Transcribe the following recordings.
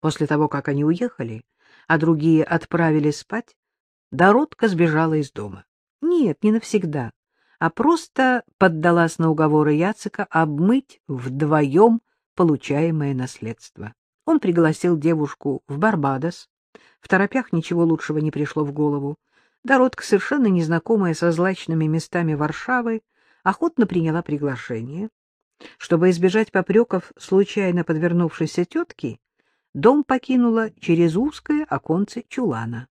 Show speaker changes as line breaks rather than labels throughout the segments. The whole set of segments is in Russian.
После того, как они уехали, а другие отправились спать, Доротка сбежала из дома. Нет, не навсегда, а просто поддалась на уговоры Яцика обмыть вдвоем получаемое наследство. Он пригласил девушку в Барбадос. В торопях ничего лучшего не пришло в голову. Доротка, совершенно незнакомая со злачными местами Варшавы, охотно приняла приглашение. Чтобы избежать попреков случайно подвернувшейся тетки, дом покинула через узкое оконце чулана.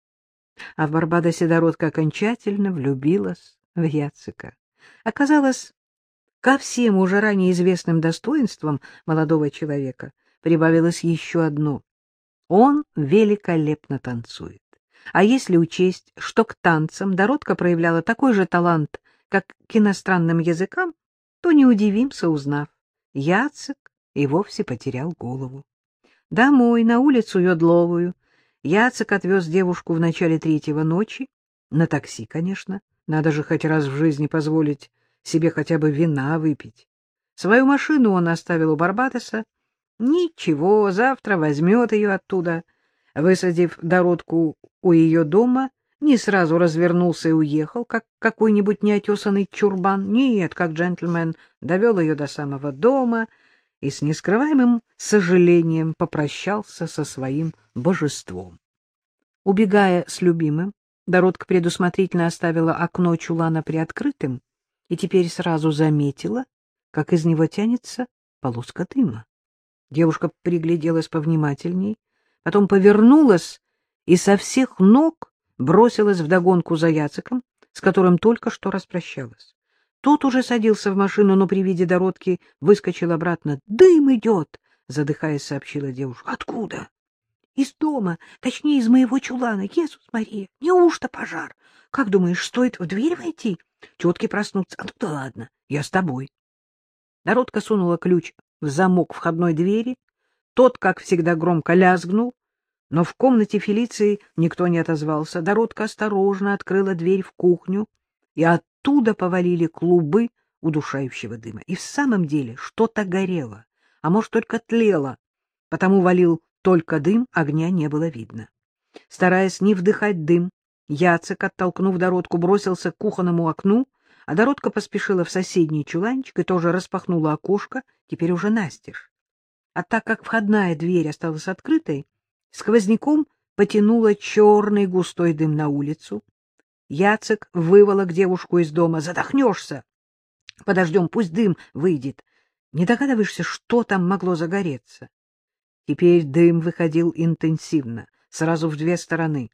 А в Барбадосе Доротка окончательно влюбилась в Яцика. Оказалось, ко всем уже ранее известным достоинствам молодого человека прибавилось еще одно. Он великолепно танцует. А если учесть, что к танцам Доротка проявляла такой же талант, как к иностранным языкам, то не удивимся, узнав. Яцек и вовсе потерял голову. Домой, на улицу Йодловую, Яцек отвез девушку в начале третьего ночи. На такси, конечно. Надо же хоть раз в жизни позволить себе хотя бы вина выпить. Свою машину он оставил у Барбатоса. Ничего, завтра возьмет ее оттуда. Высадив Дородку у ее дома, не сразу развернулся и уехал, как какой-нибудь неотесанный чурбан. Нет, как джентльмен, довел ее до самого дома и с нескрываемым сожалением попрощался со своим божеством. Убегая с любимым, Доротка предусмотрительно оставила окно чулана приоткрытым и теперь сразу заметила, как из него тянется полоска дыма. Девушка пригляделась повнимательней, потом повернулась и со всех ног бросилась вдогонку за Яциком, с которым только что распрощалась. Тот уже садился в машину, но при виде Дородки выскочил обратно. — Дым идет! — задыхаясь, сообщила девушка. — Откуда? — Из дома, точнее, из моего чулана. Иисус Мария, неужто пожар? Как думаешь, стоит в дверь войти? Тетки проснутся. А ну да ладно, я с тобой. Дородка сунула ключ в замок входной двери. Тот, как всегда, громко лязгнул, но в комнате Фелиции никто не отозвался. Дородка осторожно открыла дверь в кухню, и оттуда повалили клубы удушающего дыма. И в самом деле что-то горело, а может, только тлело, потому валил только дым, огня не было видно. Стараясь не вдыхать дым, Яцек, оттолкнув Дородку, бросился к кухонному окну, а Дородка поспешила в соседний чуланчик и тоже распахнула окошко, теперь уже настежь. А так как входная дверь осталась открытой, Сквозняком потянуло черный густой дым на улицу. Яцек выволок девушку из дома. «Задохнешься!» «Подождем, пусть дым выйдет. Не догадываешься, что там могло загореться?» Теперь дым выходил интенсивно, сразу в две стороны.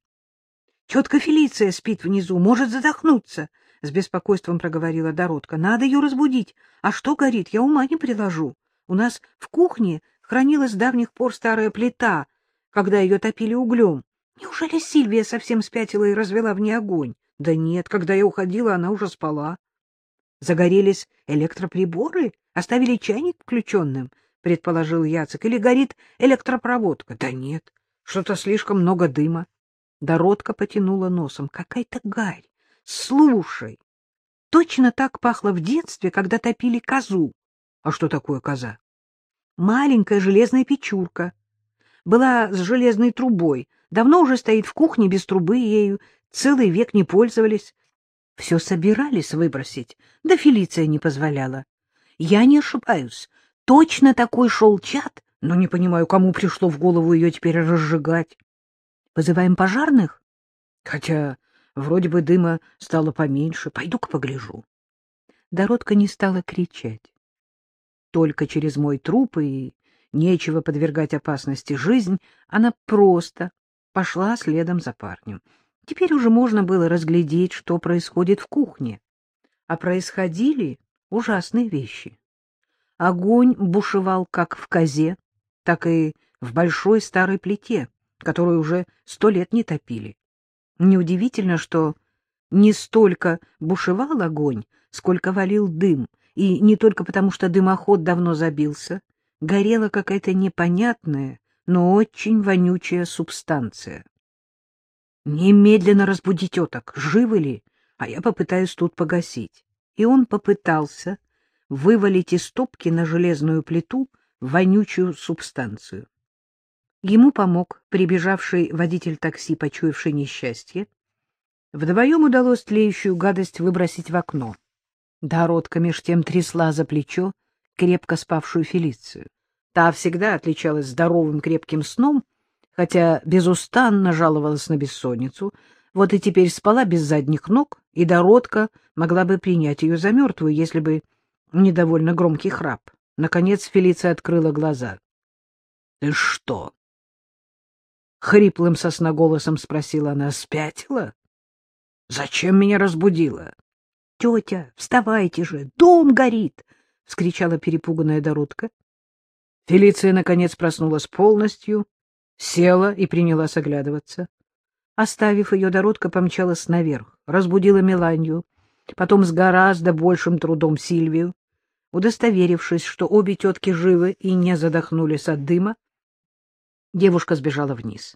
— Тетка Фелиция спит внизу, может задохнуться, — с беспокойством проговорила Доротка. — Надо ее разбудить. А что горит, я ума не приложу. У нас в кухне хранилась с давних пор старая плита когда ее топили углем. Неужели Сильвия совсем спятила и развела в ней огонь? Да нет, когда я уходила, она уже спала. Загорелись электроприборы? Оставили чайник включенным? Предположил Яцек. Или горит электропроводка? Да нет, что-то слишком много дыма. Дородка потянула носом. Какая-то гарь. Слушай, точно так пахло в детстве, когда топили козу. А что такое коза? Маленькая железная печурка была с железной трубой, давно уже стоит в кухне без трубы, ею целый век не пользовались. Все собирались выбросить, да Фелиция не позволяла. Я не ошибаюсь, точно такой шел чат, но не понимаю, кому пришло в голову ее теперь разжигать. Вызываем пожарных? Хотя вроде бы дыма стало поменьше, пойду-ка погляжу. Дородка не стала кричать. Только через мой труп и нечего подвергать опасности жизнь, она просто пошла следом за парнем. Теперь уже можно было разглядеть, что происходит в кухне. А происходили ужасные вещи. Огонь бушевал как в козе, так и в большой старой плите, которую уже сто лет не топили. Неудивительно, что не столько бушевал огонь, сколько валил дым, и не только потому, что дымоход давно забился, горела какая-то непонятная, но очень вонючая субстанция. «Немедленно разбуди теток, живы ли, а я попытаюсь тут погасить». И он попытался вывалить из топки на железную плиту вонючую субстанцию. Ему помог прибежавший водитель такси, почуявший несчастье. Вдвоем удалось тлеющую гадость выбросить в окно. Дородка меж тем трясла за плечо крепко спавшую Фелицию. Та всегда отличалась здоровым крепким сном, хотя безустанно жаловалась на бессонницу, вот и теперь спала без задних ног, и Дородка могла бы принять ее за мертвую, если бы недовольно громкий храп. Наконец Фелиция открыла глаза. — Ты что? — хриплым сосноголосом спросила она. — Спятила? Зачем меня разбудила? — Тетя, вставайте же, дом горит! — вскричала перепуганная Дородка. Фелиция, наконец, проснулась полностью, села и принялась оглядываться. Оставив ее, Дородка помчалась наверх, разбудила Меланью, потом с гораздо большим трудом Сильвию. Удостоверившись, что обе тетки живы и не задохнулись от дыма, девушка сбежала вниз.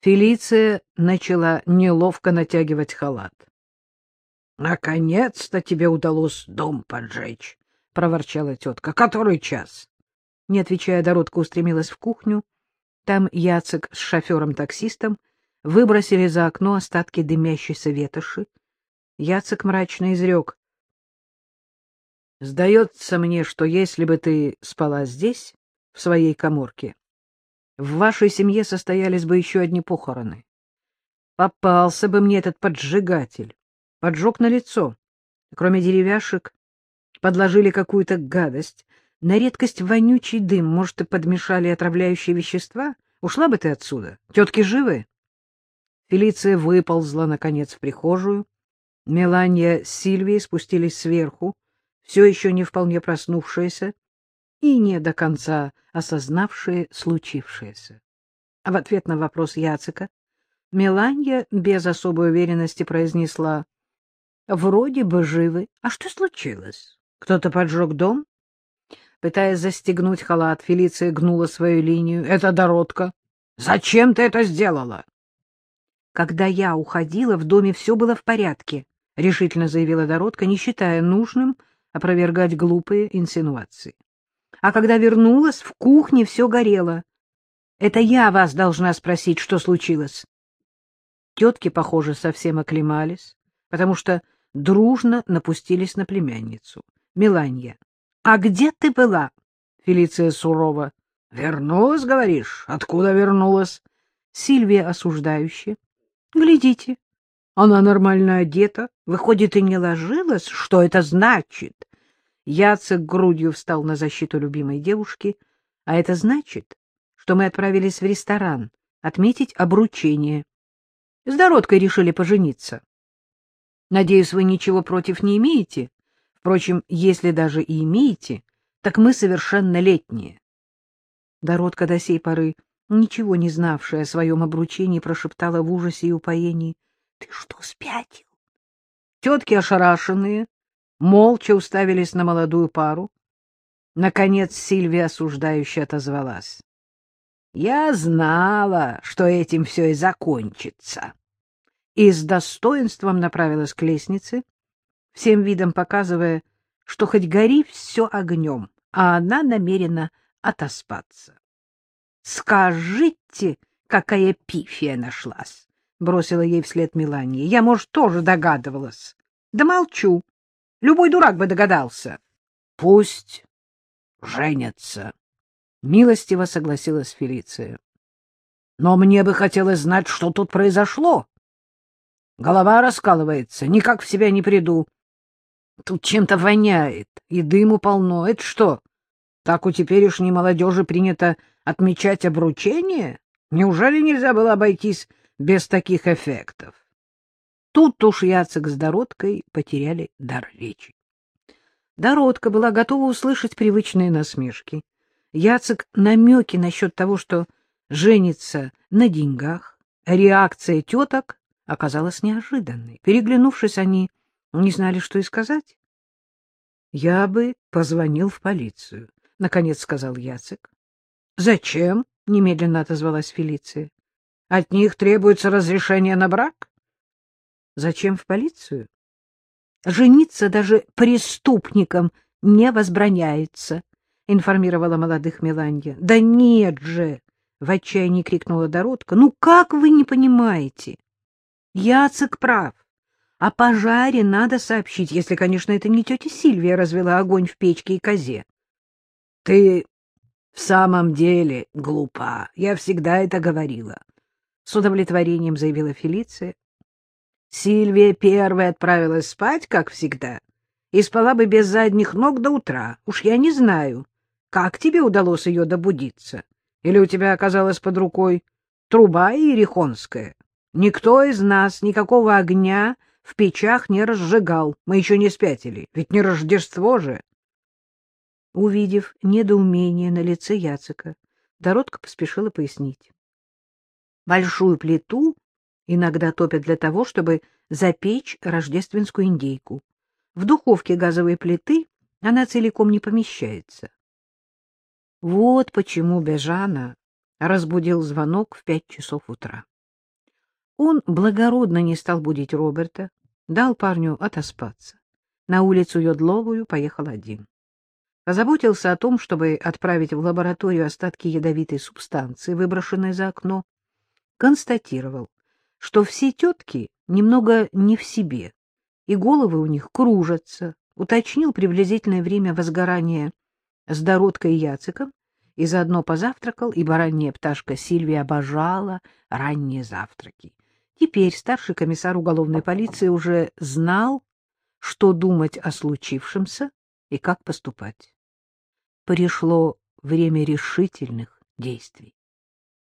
Фелиция начала неловко натягивать халат. — Наконец-то тебе удалось дом поджечь, — проворчала тетка. — Который час? Не отвечая, Доротка устремилась в кухню. Там Яцек с шофером-таксистом выбросили за окно остатки дымящейся ветоши. Яцек мрачно изрек. — Сдается мне, что если бы ты спала здесь, в своей коморке, в вашей семье состоялись бы еще одни похороны. Попался бы мне этот поджигатель. Поджег на лицо. Кроме деревяшек, подложили какую-то гадость. На редкость вонючий дым. Может, и подмешали отравляющие вещества? Ушла бы ты отсюда. Тетки живы? Фелиция выползла, наконец, в прихожую. Меланья с Сильвией спустились сверху, все еще не вполне проснувшиеся, и не до конца осознавшие случившееся. А в ответ на вопрос Яцика Меланья без особой уверенности произнесла «Вроде бы живы. А что случилось? Кто-то поджег дом?» Пытаясь застегнуть халат, Фелиция гнула свою линию. «Это Дородка. Зачем ты это сделала?» «Когда я уходила, в доме все было в порядке», — решительно заявила Дородка, не считая нужным опровергать глупые инсинуации а когда вернулась, в кухне все горело. Это я вас должна спросить, что случилось. Тетки, похоже, совсем оклемались, потому что дружно напустились на племянницу. Миланья. — А где ты была? Фелиция сурово. — Вернулась, говоришь? Откуда вернулась? Сильвия осуждающе. — Глядите, она нормально одета, выходит, и не ложилась. Что это значит? Яцек грудью встал на защиту любимой девушки, а это значит, что мы отправились в ресторан отметить обручение. С Дородкой решили пожениться. Надеюсь, вы ничего против не имеете? Впрочем, если даже и имеете, так мы совершеннолетние. Дородка до сей поры, ничего не знавшая о своем обручении, прошептала в ужасе и упоении. — Ты что, спятил? Тетки ошарашенные молча уставились на молодую пару. Наконец Сильвия осуждающе отозвалась. — Я знала, что этим все и закончится. И с достоинством направилась к лестнице, всем видом показывая, что хоть гори все огнем, а она намерена отоспаться. — Скажите, какая пифия нашлась! — бросила ей вслед Мелания. — Я, может, тоже догадывалась. — Да молчу. Любой дурак бы догадался. — Пусть женятся, — милостиво согласилась Фелиция. — Но мне бы хотелось знать, что тут произошло. Голова раскалывается, никак в себя не приду. Тут чем-то воняет, и дыму полно. Это что, так у теперешней молодежи принято отмечать обручение? Неужели нельзя было обойтись без таких эффектов? Тут уж Яцек с Дородкой потеряли дар речи. Дородка была готова услышать привычные насмешки. Яцек намеки насчет того, что женится на деньгах. Реакция теток оказалась неожиданной. Переглянувшись, они не знали, что и сказать. — Я бы позвонил в полицию, — наконец сказал Яцек. — Зачем? — немедленно отозвалась Фелиция. — От них требуется разрешение на брак? Зачем в полицию? Жениться даже преступникам не возбраняется, информировала молодых Меланья. Да нет же, — в отчаянии крикнула Доротка. — Ну как вы не понимаете? Яцек прав. О пожаре надо сообщить, если, конечно, это не тетя Сильвия развела огонь в печке и козе. — Ты в самом деле глупа. Я всегда это говорила. С удовлетворением заявила Фелиция. Сильвия первая отправилась спать, как всегда, и спала бы без задних ног до утра. Уж я не знаю, как тебе удалось ее добудиться. Или у тебя оказалась под рукой труба иерихонская? Никто из нас никакого огня в печах не разжигал. Мы еще не спятили, ведь не Рождество же. Увидев недоумение на лице Яцека, Доротка поспешила пояснить. Большую плиту иногда топят для того, чтобы запечь рождественскую индейку. В духовке газовой плиты она целиком не помещается. Вот почему Бежана разбудил звонок в пять часов утра. Он благородно не стал будить Роберта, дал парню отоспаться. На улицу Йодловую поехал один. Позаботился о том, чтобы отправить в лабораторию остатки ядовитой субстанции, выброшенной за окно. Констатировал, что все тетки немного не в себе, и головы у них кружатся, уточнил приблизительное время возгорания с Дородкой и Яциком и заодно позавтракал, ибо ранняя пташка Сильвия обожала ранние завтраки. Теперь старший комиссар уголовной полиции уже знал, что думать о случившемся и как поступать. Пришло время решительных действий.